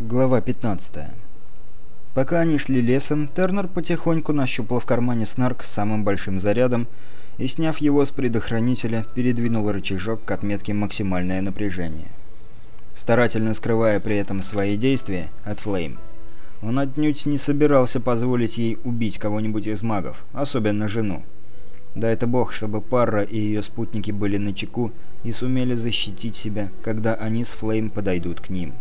Глава 15. Пока они шли лесом, Тернер потихоньку нащупал в кармане снарк с самым большим зарядом и, сняв его с предохранителя, передвинул рычажок к отметке «максимальное напряжение». Старательно скрывая при этом свои действия от Флейм, он отнюдь не собирался позволить ей убить кого-нибудь из магов, особенно жену. Да это бог, чтобы Парра и ее спутники были на чеку и сумели защитить себя, когда они с Флейм подойдут к ним.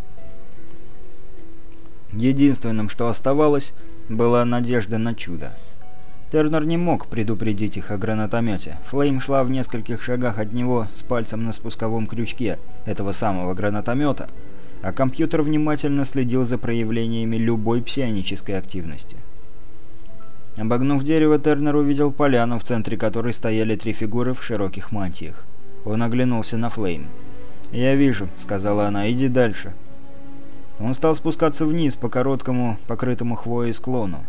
Единственным, что оставалось, была надежда на чудо. Тернер не мог предупредить их о гранатомете. Флейм шла в нескольких шагах от него с пальцем на спусковом крючке этого самого гранатомета, а компьютер внимательно следил за проявлениями любой псионической активности. Обогнув дерево, Тернер увидел поляну, в центре которой стояли три фигуры в широких мантиях. Он оглянулся на Флейм. «Я вижу», — сказала она, — «иди дальше». Он стал спускаться вниз по короткому, покрытому хвоей склону.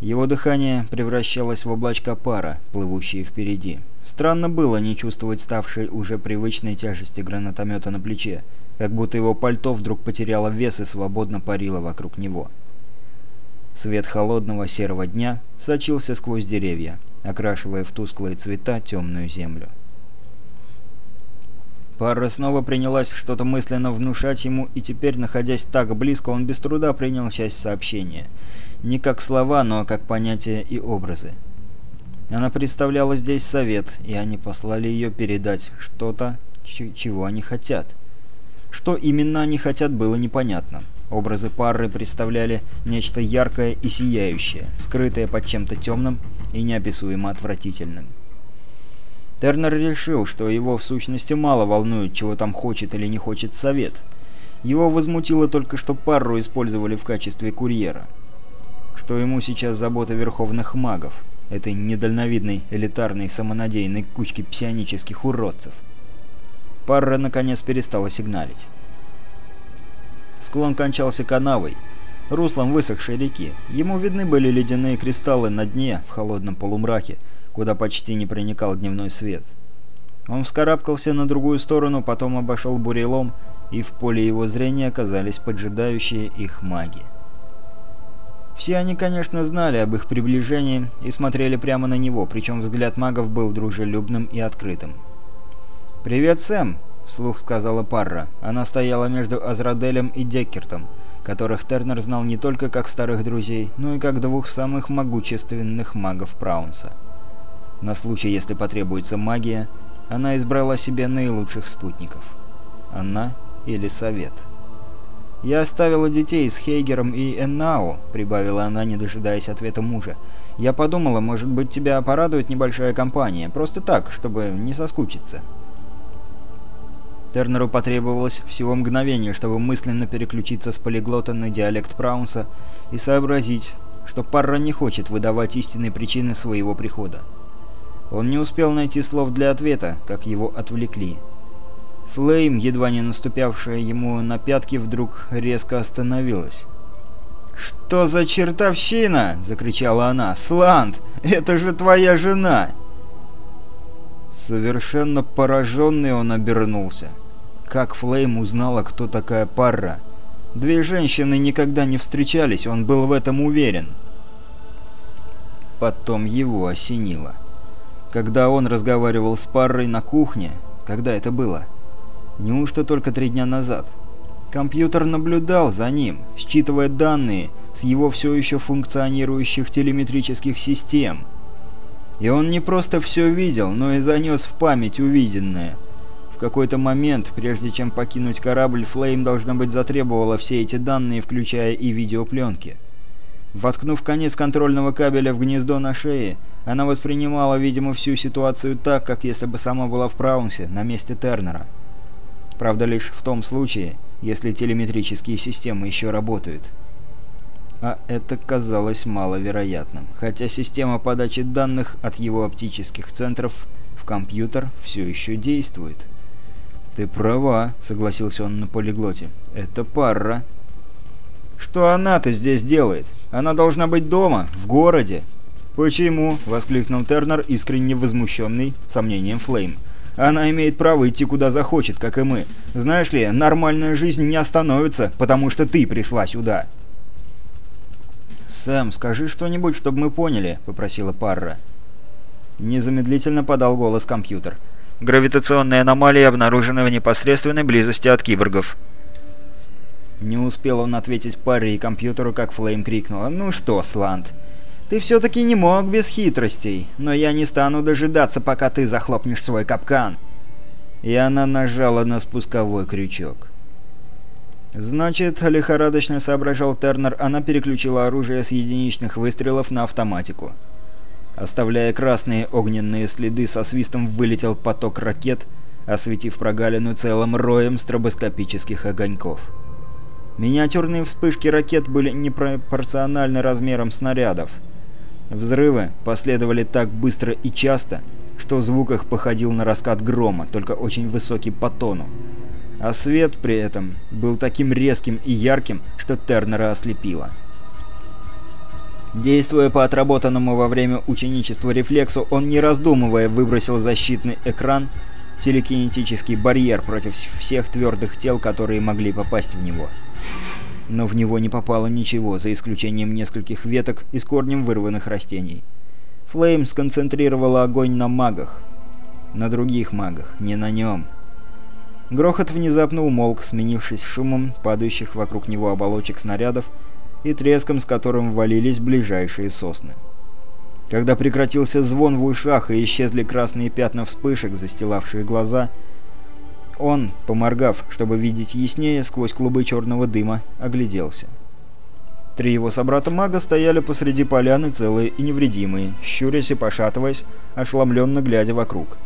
Его дыхание превращалось в облачко пара, плывущие впереди. Странно было не чувствовать ставшей уже привычной тяжести гранатомета на плече, как будто его пальто вдруг потеряло вес и свободно парило вокруг него. Свет холодного серого дня сочился сквозь деревья, окрашивая в тусклые цвета темную землю. Парра снова принялась что-то мысленно внушать ему, и теперь, находясь так близко, он без труда принял часть сообщения. Не как слова, но как понятия и образы. Она представляла здесь совет, и они послали ее передать что-то, чего они хотят. Что именно они хотят, было непонятно. Образы пары представляли нечто яркое и сияющее, скрытое под чем-то темным и неописуемо отвратительным. Тернер решил, что его в сущности мало волнует, чего там хочет или не хочет совет. Его возмутило только, что пару использовали в качестве курьера. Что ему сейчас забота верховных магов, этой недальновидной, элитарной, самонадеянной кучки псионических уродцев. Парра наконец перестала сигналить. Склон кончался канавой, руслом высохшей реки. Ему видны были ледяные кристаллы на дне в холодном полумраке, куда почти не проникал дневной свет. Он вскарабкался на другую сторону, потом обошел бурелом, и в поле его зрения оказались поджидающие их маги. Все они, конечно, знали об их приближении и смотрели прямо на него, причем взгляд магов был дружелюбным и открытым. «Привет, Сэм!» — вслух сказала Парра. Она стояла между Азраделем и Деккертом, которых Тернер знал не только как старых друзей, но и как двух самых могущественных магов Праунса. На случай, если потребуется магия, она избрала себе наилучших спутников. Она или Совет. «Я оставила детей с Хейгером и Эннау», — прибавила она, не дожидаясь ответа мужа. «Я подумала, может быть, тебя порадует небольшая компания. Просто так, чтобы не соскучиться». Тернеру потребовалось всего мгновение, чтобы мысленно переключиться с полиглота на диалект Праунса и сообразить, что Парра не хочет выдавать истинные причины своего прихода. Он не успел найти слов для ответа, как его отвлекли. Флейм, едва не наступавшая ему на пятки, вдруг резко остановилась. «Что за чертовщина?» — закричала она. «Сланд, это же твоя жена!» Совершенно пораженный он обернулся. Как Флейм узнала, кто такая Парра? Две женщины никогда не встречались, он был в этом уверен. Потом его осенило когда он разговаривал с парой на кухне. Когда это было? Неужто только три дня назад? Компьютер наблюдал за ним, считывая данные с его все еще функционирующих телеметрических систем. И он не просто все видел, но и занес в память увиденное. В какой-то момент, прежде чем покинуть корабль, Флейм, должно быть, затребовала все эти данные, включая и видеопленки. Воткнув конец контрольного кабеля в гнездо на шее, она воспринимала, видимо, всю ситуацию так, как если бы сама была в Праунсе, на месте Тернера. Правда, лишь в том случае, если телеметрические системы еще работают. А это казалось маловероятным, хотя система подачи данных от его оптических центров в компьютер все еще действует. «Ты права», — согласился он на полиглоте. «Это пара». «Что она-то здесь делает? Она должна быть дома, в городе». «Почему?» — воскликнул Тернер, искренне возмущенный сомнением Флейм. Она имеет право идти куда захочет, как и мы. Знаешь ли, нормальная жизнь не остановится, потому что ты пришла сюда». «Сэм, скажи что-нибудь, чтобы мы поняли», — попросила Парра. Незамедлительно подал голос компьютер. «Гравитационные аномалии обнаружены в непосредственной близости от киборгов». Не успел он ответить паре и компьютеру, как Флейм крикнула. «Ну что, Сланд, ты все-таки не мог без хитростей, но я не стану дожидаться, пока ты захлопнешь свой капкан». И она нажала на спусковой крючок. Значит, лихорадочно соображал Тернер, она переключила оружие с единичных выстрелов на автоматику. Оставляя красные огненные следы, со свистом вылетел поток ракет, осветив прогалину целым роем стробоскопических огоньков. Миниатюрные вспышки ракет были непропорциональны размерам снарядов. Взрывы последовали так быстро и часто, что звук их походил на раскат грома, только очень высокий по тону. А свет при этом был таким резким и ярким, что Тернера ослепило. Действуя по отработанному во время ученичества рефлексу, он не раздумывая выбросил защитный экран, телекинетический барьер против всех твердых тел, которые могли попасть в него но в него не попало ничего, за исключением нескольких веток из корнем вырванных растений. Флейм сконцентрировала огонь на магах. На других магах, не на нем. Грохот внезапно умолк, сменившись шумом падающих вокруг него оболочек снарядов и треском, с которым валились ближайшие сосны. Когда прекратился звон в ушах и исчезли красные пятна вспышек, застилавшие глаза, он, поморгав, чтобы видеть яснее сквозь клубы черного дыма, огляделся. Три его собрата-мага стояли посреди поляны целые и невредимые, щурясь и пошатываясь, ошеломленно глядя вокруг.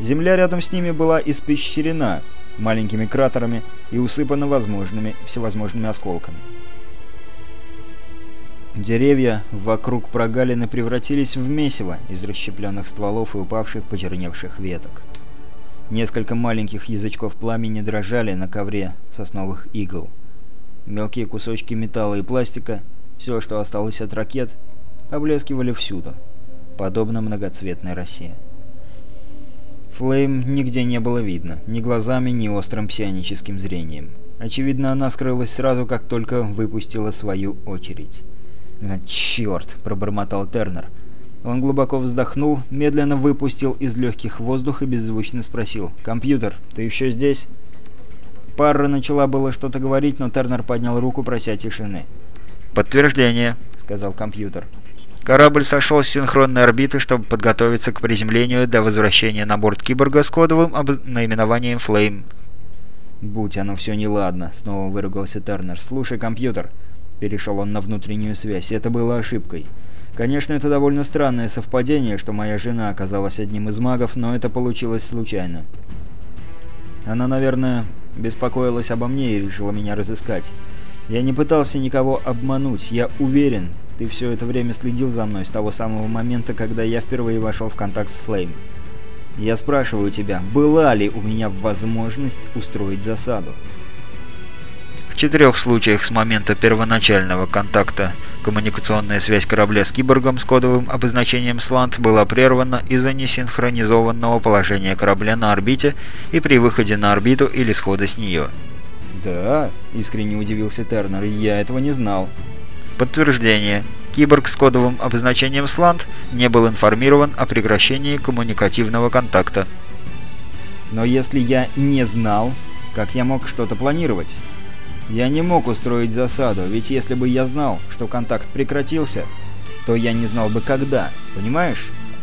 Земля рядом с ними была испещрена маленькими кратерами и усыпана возможными, всевозможными осколками. Деревья вокруг прогалины превратились в месиво из расщепленных стволов и упавших почерневших веток. Несколько маленьких язычков пламени дрожали на ковре сосновых игл. Мелкие кусочки металла и пластика, все, что осталось от ракет, облескивали всюду, подобно многоцветной росе. Флейм нигде не было видно, ни глазами, ни острым псионическим зрением. Очевидно, она скрылась сразу, как только выпустила свою очередь. «А, «Черт!» — пробормотал Тернер — он глубоко вздохнул, медленно выпустил из легких воздух и беззвучно спросил. «Компьютер, ты еще здесь?» Парра начала было что-то говорить, но Тернер поднял руку, прося тишины. «Подтверждение», — сказал компьютер. Корабль сошел с синхронной орбиты, чтобы подготовиться к приземлению до возвращения на борт киборга с кодовым наименованием «Флейм». «Будь оно все неладно», — снова выругался Тернер. «Слушай, компьютер». Перешел он на внутреннюю связь. «Это было ошибкой. Конечно, это довольно странное совпадение, что моя жена оказалась одним из магов, но это получилось случайно. Она, наверное, беспокоилась обо мне и решила меня разыскать. Я не пытался никого обмануть, я уверен, ты все это время следил за мной с того самого момента, когда я впервые вошел в контакт с Флейм. Я спрашиваю тебя, была ли у меня возможность устроить засаду? В четырех случаях с момента первоначального контакта Коммуникационная связь корабля с киборгом с кодовым обозначением «Сланд» была прервана из-за несинхронизованного положения корабля на орбите и при выходе на орбиту или схода с нее. «Да?» — искренне удивился Тернер. «Я этого не знал». Подтверждение. Киборг с кодовым обозначением «Сланд» не был информирован о прекращении коммуникативного контакта. «Но если я не знал, как я мог что-то планировать?» Я не мог устроить засаду, ведь если бы я знал, что контакт прекратился, то я не знал бы когда, понимаешь?